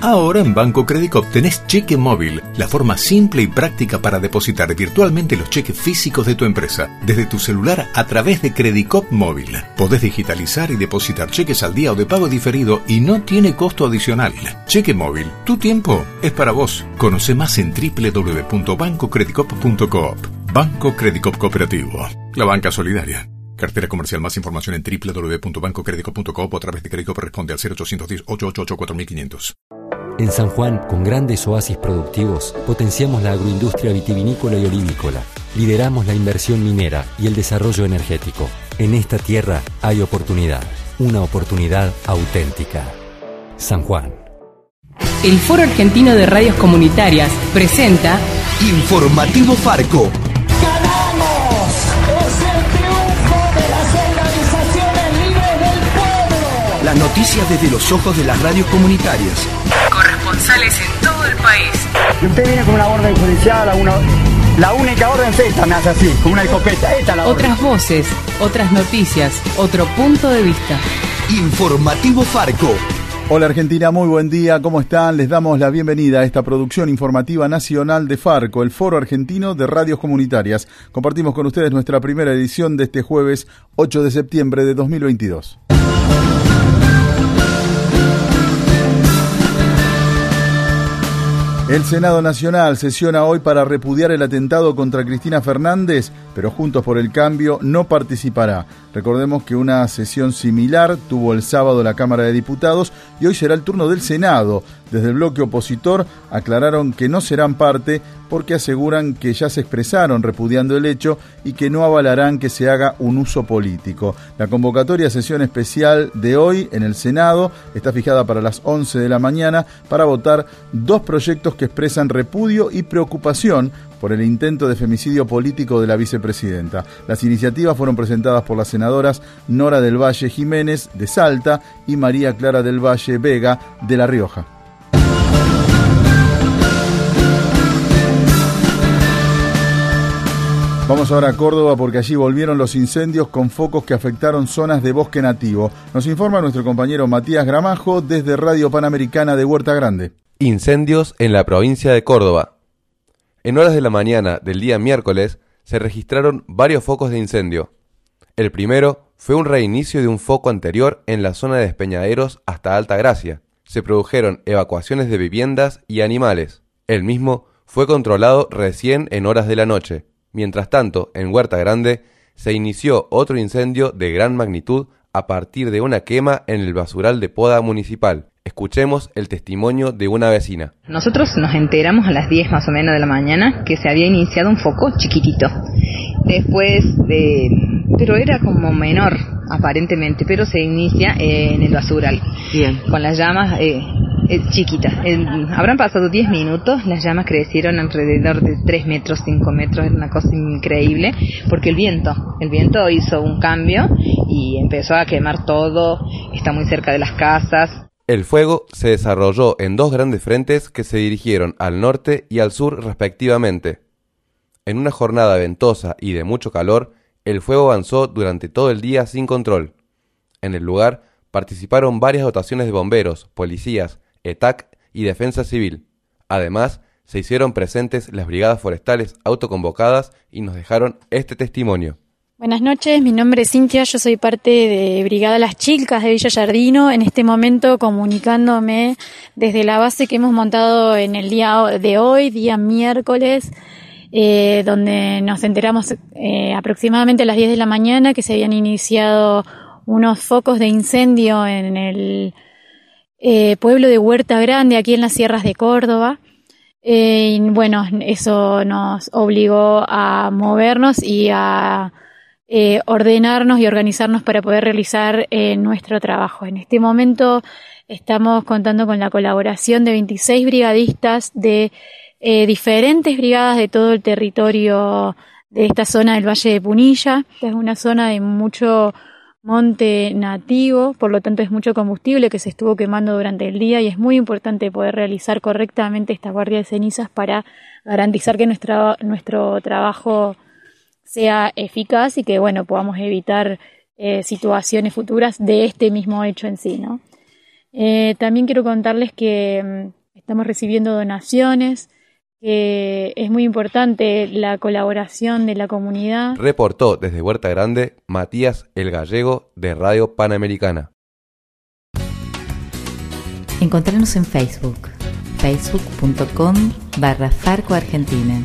Ahora en Banco Crédico tenés cheque móvil, la forma simple y práctica para depositar virtualmente los cheques físicos de tu empresa, desde tu celular a través de Credicop Móvil. Podés digitalizar y depositar cheques al día o de pago diferido y no tiene costo adicional. Cheque móvil, tu tiempo es para vos. Conoce más en www.bancocredicop.coop. Banco Credicop Cooperativo, la banca solidaria. Cartera comercial. Más información en www.bancocredico.coop o a través de crédito corresponde al 0810-888-4500. En San Juan, con grandes oasis productivos, potenciamos la agroindustria vitivinícola y olivícola. Lideramos la inversión minera y el desarrollo energético. En esta tierra hay oportunidad, una oportunidad auténtica. San Juan. El Foro Argentino de Radios Comunitarias presenta Informativo Farco. ¡Ganamos! ¡Es el triunfo de las organizaciones libres del pueblo! Las noticias desde los ojos de las radios comunitarias. Corresponsales en todo el país. Y usted viene con una orden judicial, a una, la única orden es esta, me hace así, con una escopeta. Esta es la orden. Otras voces, otras noticias, otro punto de vista. Informativo Farco. Hola Argentina, muy buen día, ¿cómo están? Les damos la bienvenida a esta producción informativa nacional de Farco, el Foro Argentino de Radios Comunitarias. Compartimos con ustedes nuestra primera edición de este jueves 8 de septiembre de 2022. El Senado Nacional sesiona hoy para repudiar el atentado contra Cristina Fernández, pero Juntos por el Cambio no participará. Recordemos que una sesión similar tuvo el sábado la Cámara de Diputados y hoy será el turno del Senado. Desde el bloque opositor aclararon que no serán parte porque aseguran que ya se expresaron repudiando el hecho y que no avalarán que se haga un uso político. La convocatoria a sesión especial de hoy en el Senado está fijada para las 11 de la mañana para votar dos proyectos que expresan repudio y preocupación por el intento de femicidio político de la vicepresidenta. Las iniciativas fueron presentadas por las senadoras Nora del Valle Jiménez de Salta y María Clara del Valle Vega de La Rioja. Vamos ahora a Córdoba porque allí volvieron los incendios con focos que afectaron zonas de bosque nativo. Nos informa nuestro compañero Matías Gramajo desde Radio Panamericana de Huerta Grande. Incendios en la provincia de Córdoba. En horas de la mañana del día miércoles se registraron varios focos de incendio. El primero fue un reinicio de un foco anterior en la zona de Despeñaderos hasta Alta Gracia. Se produjeron evacuaciones de viviendas y animales. El mismo fue controlado recién en horas de la noche. Mientras tanto, en Huerta Grande se inició otro incendio de gran magnitud a partir de una quema en el basural de poda municipal. Escuchemos el testimonio de una vecina. Nosotros nos enteramos a las 10 más o menos de la mañana que se había iniciado un foco chiquitito. Después de... pero era como menor aparentemente, pero se inicia en el basural. Bien. Con las llamas eh, eh, chiquitas. Eh, habrán pasado 10 minutos, las llamas crecieron alrededor de 3 metros, 5 metros, era una cosa increíble, porque el viento, el viento hizo un cambio y empezó a quemar todo, está muy cerca de las casas, el fuego se desarrolló en dos grandes frentes que se dirigieron al norte y al sur respectivamente. En una jornada ventosa y de mucho calor, el fuego avanzó durante todo el día sin control. En el lugar participaron varias dotaciones de bomberos, policías, ETAC y defensa civil. Además, se hicieron presentes las brigadas forestales autoconvocadas y nos dejaron este testimonio. Buenas noches, mi nombre es Cintia, yo soy parte de Brigada Las Chilcas de Villa Yardino, en este momento comunicándome desde la base que hemos montado en el día de hoy, día miércoles, eh, donde nos enteramos eh, aproximadamente a las 10 de la mañana que se habían iniciado unos focos de incendio en el eh, pueblo de Huerta Grande, aquí en las sierras de Córdoba. Eh, y bueno, eso nos obligó a movernos y a ordenarnos y organizarnos para poder realizar nuestro trabajo. En este momento estamos contando con la colaboración de 26 brigadistas de eh, diferentes brigadas de todo el territorio de esta zona del Valle de Punilla. Es una zona de mucho monte nativo, por lo tanto es mucho combustible que se estuvo quemando durante el día y es muy importante poder realizar correctamente esta guardia de cenizas para garantizar que nuestra, nuestro trabajo sea eficaz y que, bueno, podamos evitar eh, situaciones futuras de este mismo hecho en sí, ¿no? Eh, también quiero contarles que mm, estamos recibiendo donaciones, que es muy importante la colaboración de la comunidad. Reportó desde Huerta Grande Matías El Gallego de Radio Panamericana. Encontrarnos en Facebook, facebook.com barra Farco Argentina.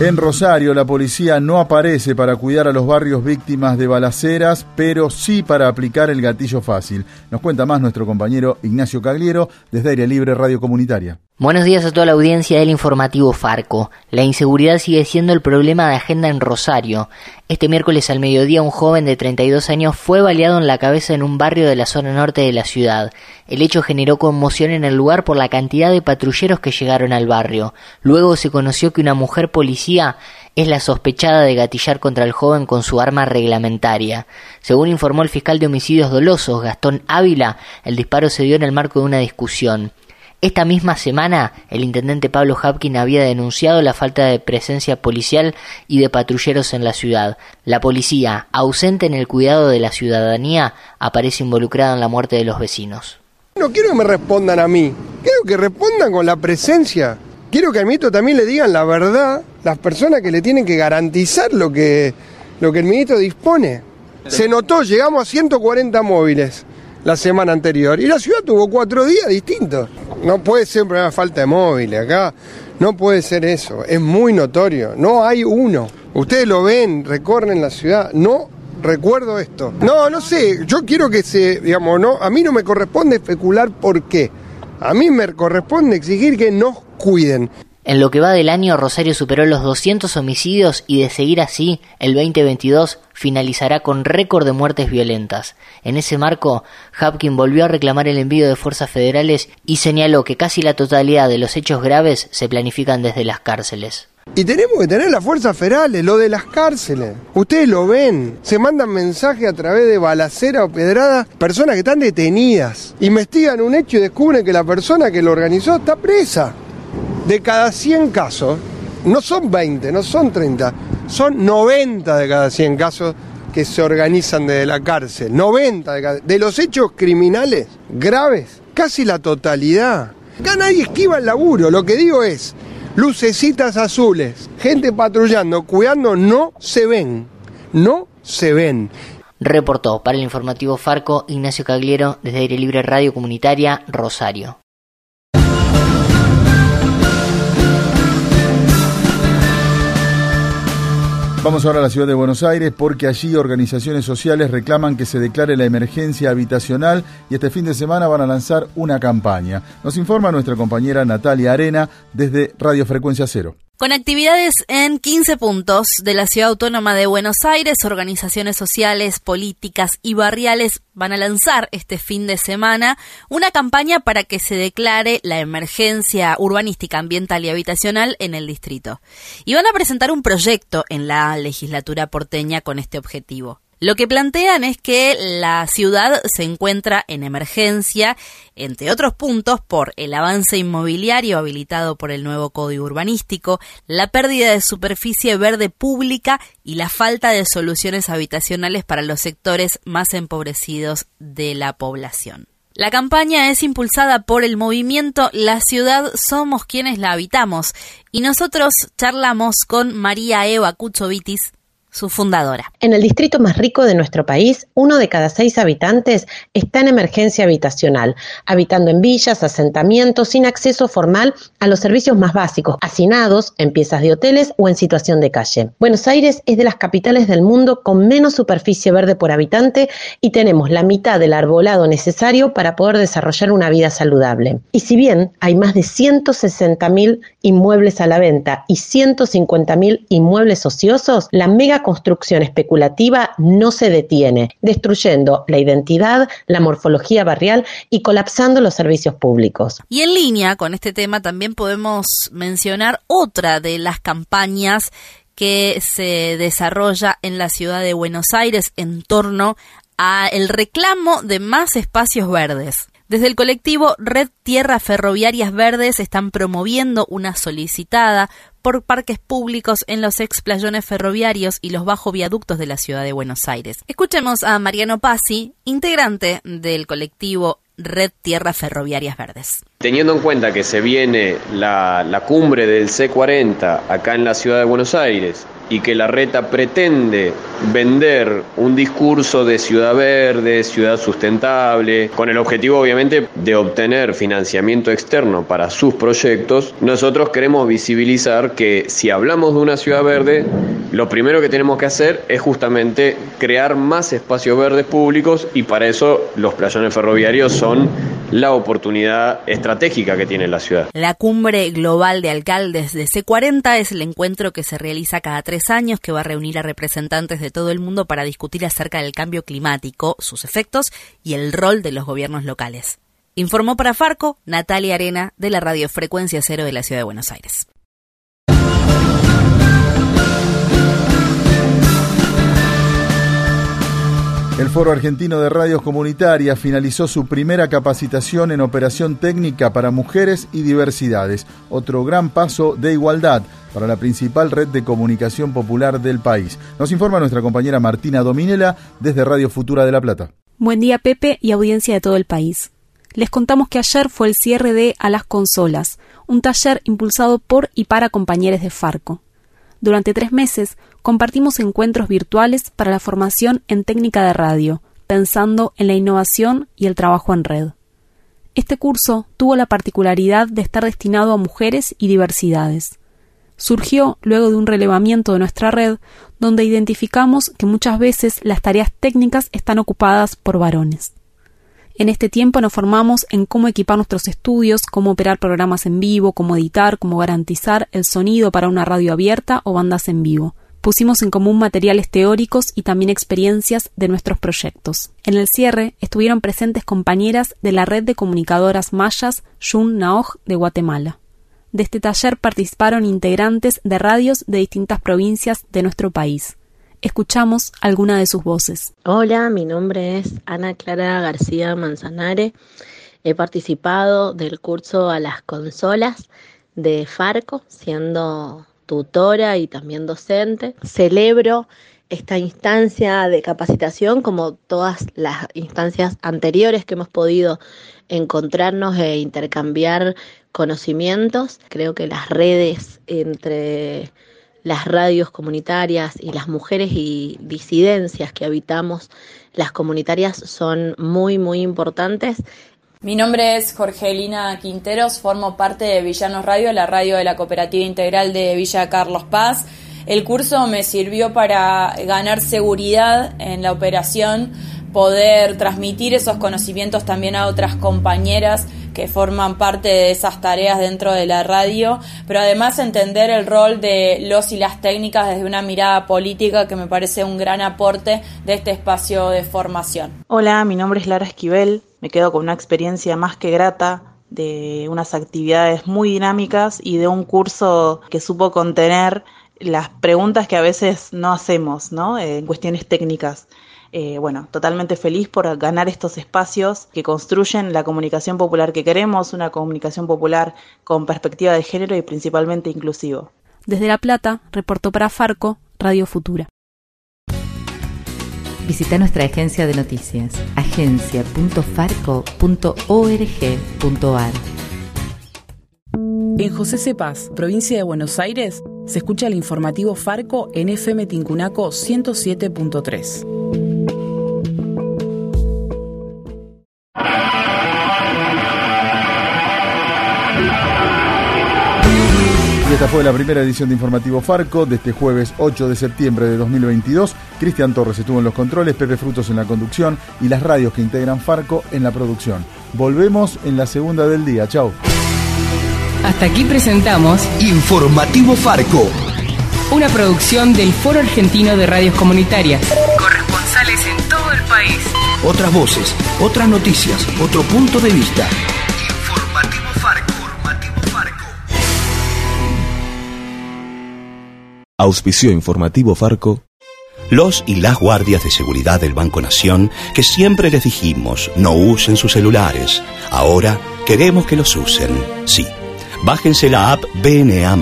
En Rosario, la policía no aparece para cuidar a los barrios víctimas de balaceras, pero sí para aplicar el gatillo fácil. Nos cuenta más nuestro compañero Ignacio Cagliero desde Aire Libre Radio Comunitaria. Buenos días a toda la audiencia del informativo Farco. La inseguridad sigue siendo el problema de agenda en Rosario. Este miércoles al mediodía un joven de 32 años fue baleado en la cabeza en un barrio de la zona norte de la ciudad. El hecho generó conmoción en el lugar por la cantidad de patrulleros que llegaron al barrio. Luego se conoció que una mujer policía es la sospechada de gatillar contra el joven con su arma reglamentaria. Según informó el fiscal de homicidios dolosos, Gastón Ávila, el disparo se dio en el marco de una discusión. Esta misma semana, el intendente Pablo Hapkin había denunciado la falta de presencia policial y de patrulleros en la ciudad. La policía, ausente en el cuidado de la ciudadanía, aparece involucrada en la muerte de los vecinos. No quiero que me respondan a mí, quiero que respondan con la presencia. Quiero que al ministro también le digan la verdad las personas que le tienen que garantizar lo que, lo que el ministro dispone. Se notó, llegamos a 140 móviles la semana anterior y la ciudad tuvo cuatro días distintos. No puede ser una falta de móviles acá, no puede ser eso, es muy notorio, no hay uno. Ustedes lo ven, recorren la ciudad, no recuerdo esto. No, no sé, yo quiero que se, digamos, no, a mí no me corresponde especular por qué. A mí me corresponde exigir que nos cuiden. En lo que va del año, Rosario superó los 200 homicidios y de seguir así, el 2022 finalizará con récord de muertes violentas. En ese marco, Hapkin volvió a reclamar el envío de fuerzas federales y señaló que casi la totalidad de los hechos graves se planifican desde las cárceles. Y tenemos que tener las fuerzas federales, lo de las cárceles. Ustedes lo ven, se mandan mensajes a través de balacera o pedrada, personas que están detenidas. Investigan un hecho y descubren que la persona que lo organizó está presa de cada 100 casos, no son 20, no son 30, son 90 de cada 100 casos que se organizan desde la cárcel. 90 de, cada, de los hechos criminales graves, casi la totalidad. Acá nadie esquiva el laburo, lo que digo es, lucecitas azules, gente patrullando, cuidando, no se ven, no se ven. Reportó para el informativo Farco Ignacio Cagliero desde Aire Libre Radio Comunitaria Rosario. Vamos ahora a la ciudad de Buenos Aires porque allí organizaciones sociales reclaman que se declare la emergencia habitacional y este fin de semana van a lanzar una campaña. Nos informa nuestra compañera Natalia Arena desde Radio Frecuencia Cero. Con actividades en 15 puntos de la Ciudad Autónoma de Buenos Aires, organizaciones sociales, políticas y barriales van a lanzar este fin de semana una campaña para que se declare la emergencia urbanística, ambiental y habitacional en el distrito. Y van a presentar un proyecto en la legislatura porteña con este objetivo. Lo que plantean es que la ciudad se encuentra en emergencia, entre otros puntos, por el avance inmobiliario habilitado por el nuevo código urbanístico, la pérdida de superficie verde pública y la falta de soluciones habitacionales para los sectores más empobrecidos de la población. La campaña es impulsada por el movimiento La ciudad somos quienes la habitamos y nosotros charlamos con María Eva Cuchovitis, su fundadora. En el distrito más rico de nuestro país, uno de cada seis habitantes está en emergencia habitacional, habitando en villas, asentamientos, sin acceso formal a los servicios más básicos, hacinados, en piezas de hoteles o en situación de calle. Buenos Aires es de las capitales del mundo con menos superficie verde por habitante y tenemos la mitad del arbolado necesario para poder desarrollar una vida saludable. Y si bien hay más de 160.000 inmuebles a la venta y 150.000 inmuebles ociosos, la mega construcción especulativa no se detiene, destruyendo la identidad, la morfología barrial y colapsando los servicios públicos. Y en línea con este tema también podemos mencionar otra de las campañas que se desarrolla en la ciudad de Buenos Aires en torno a el reclamo de más espacios verdes. Desde el colectivo Red Tierra Ferroviarias Verdes están promoviendo una solicitada por parques públicos en los explayones ferroviarios y los bajo viaductos de la ciudad de Buenos Aires. Escuchemos a Mariano Pasi, integrante del colectivo Red Tierra Ferroviarias Verdes. Teniendo en cuenta que se viene la, la, cumbre del C40 acá en la ciudad de Buenos Aires y que la reta pretende vender un discurso de ciudad verde, ciudad sustentable, con el objetivo obviamente de obtener financiamiento externo para sus proyectos, nosotros queremos visibilizar que si hablamos de una ciudad verde, lo primero que tenemos que hacer es justamente crear más espacios verdes públicos y para eso los playones ferroviarios son la oportunidad estratégica que tiene la ciudad. La cumbre global de alcaldes de C40 es el encuentro que se realiza cada tres años que va a reunir a representantes de todo el mundo para discutir acerca del cambio climático, sus efectos y el rol de los gobiernos locales. Informó para Farco Natalia Arena de la Radio Frecuencia Cero de la Ciudad de Buenos Aires. El Foro Argentino de Radios Comunitarias finalizó su primera capacitación en operación técnica para mujeres y diversidades, otro gran paso de igualdad para la principal red de comunicación popular del país. Nos informa nuestra compañera Martina Dominela desde Radio Futura de La Plata. Buen día Pepe y audiencia de todo el país. Les contamos que ayer fue el cierre de A las Consolas, un taller impulsado por y para compañeros de Farco. Durante tres meses compartimos encuentros virtuales para la formación en técnica de radio, pensando en la innovación y el trabajo en red. Este curso tuvo la particularidad de estar destinado a mujeres y diversidades. Surgió luego de un relevamiento de nuestra red, donde identificamos que muchas veces las tareas técnicas están ocupadas por varones. En este tiempo nos formamos en cómo equipar nuestros estudios, cómo operar programas en vivo, cómo editar, cómo garantizar el sonido para una radio abierta o bandas en vivo. Pusimos en común materiales teóricos y también experiencias de nuestros proyectos. En el cierre estuvieron presentes compañeras de la red de comunicadoras mayas Yun Naoj de Guatemala. De este taller participaron integrantes de radios de distintas provincias de nuestro país. Escuchamos alguna de sus voces. Hola, mi nombre es Ana Clara García Manzanare. He participado del curso a las consolas de Farco, siendo tutora y también docente. Celebro esta instancia de capacitación como todas las instancias anteriores que hemos podido encontrarnos e intercambiar conocimientos. Creo que las redes entre las radios comunitarias y las mujeres y disidencias que habitamos las comunitarias son muy, muy importantes. Mi nombre es Jorgelina Quinteros, formo parte de Villanos Radio, la radio de la Cooperativa Integral de Villa Carlos Paz. El curso me sirvió para ganar seguridad en la operación, poder transmitir esos conocimientos también a otras compañeras que forman parte de esas tareas dentro de la radio, pero además entender el rol de los y las técnicas desde una mirada política que me parece un gran aporte de este espacio de formación. Hola, mi nombre es Lara Esquivel, me quedo con una experiencia más que grata de unas actividades muy dinámicas y de un curso que supo contener las preguntas que a veces no hacemos, ¿no? en cuestiones técnicas. Eh, bueno, totalmente feliz por ganar estos espacios que construyen la comunicación popular que queremos, una comunicación popular con perspectiva de género y principalmente inclusivo. Desde La Plata, reportó para Farco, Radio Futura. Visita nuestra agencia de noticias, agencia.farco.org.ar. En José Cepaz, provincia de Buenos Aires, se escucha el informativo Farco en FM Tincunaco 107.3. esta fue la primera edición de Informativo Farco de este jueves 8 de septiembre de 2022. Cristian Torres estuvo en los controles, Pepe Frutos en la conducción y las radios que integran Farco en la producción. Volvemos en la segunda del día. Chau. Hasta aquí presentamos Informativo Farco. Una producción del Foro Argentino de Radios Comunitarias. Corresponsales en todo el país. Otras voces, otras noticias, otro punto de vista. Auspicio informativo Farco. los y las guardias de seguridad del Banco Nación que siempre les dijimos no usen sus celulares. Ahora queremos que los usen. Sí. Bájense la app BNA.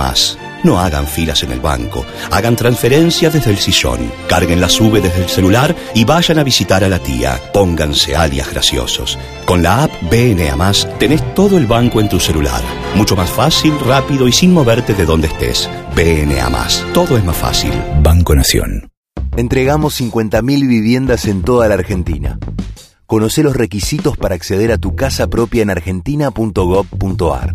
No hagan filas en el banco, hagan transferencias desde el sillón, carguen la sube desde el celular y vayan a visitar a la tía. Pónganse alias graciosos. Con la app BNA tenés todo el banco en tu celular. Mucho más fácil, rápido y sin moverte de donde estés. BNA Todo es más fácil. Banco Nación. Entregamos 50.000 viviendas en toda la Argentina. Conoce los requisitos para acceder a tu casa propia en argentina.gov.ar.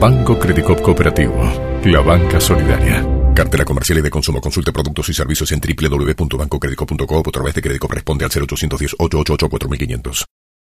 Banco Credicop Cooperativo, la banca solidaria. Cartera comercial y de consumo. Consulte productos y servicios en www.bancocredico.com o a través de Credicop responde al 0810 888 4500.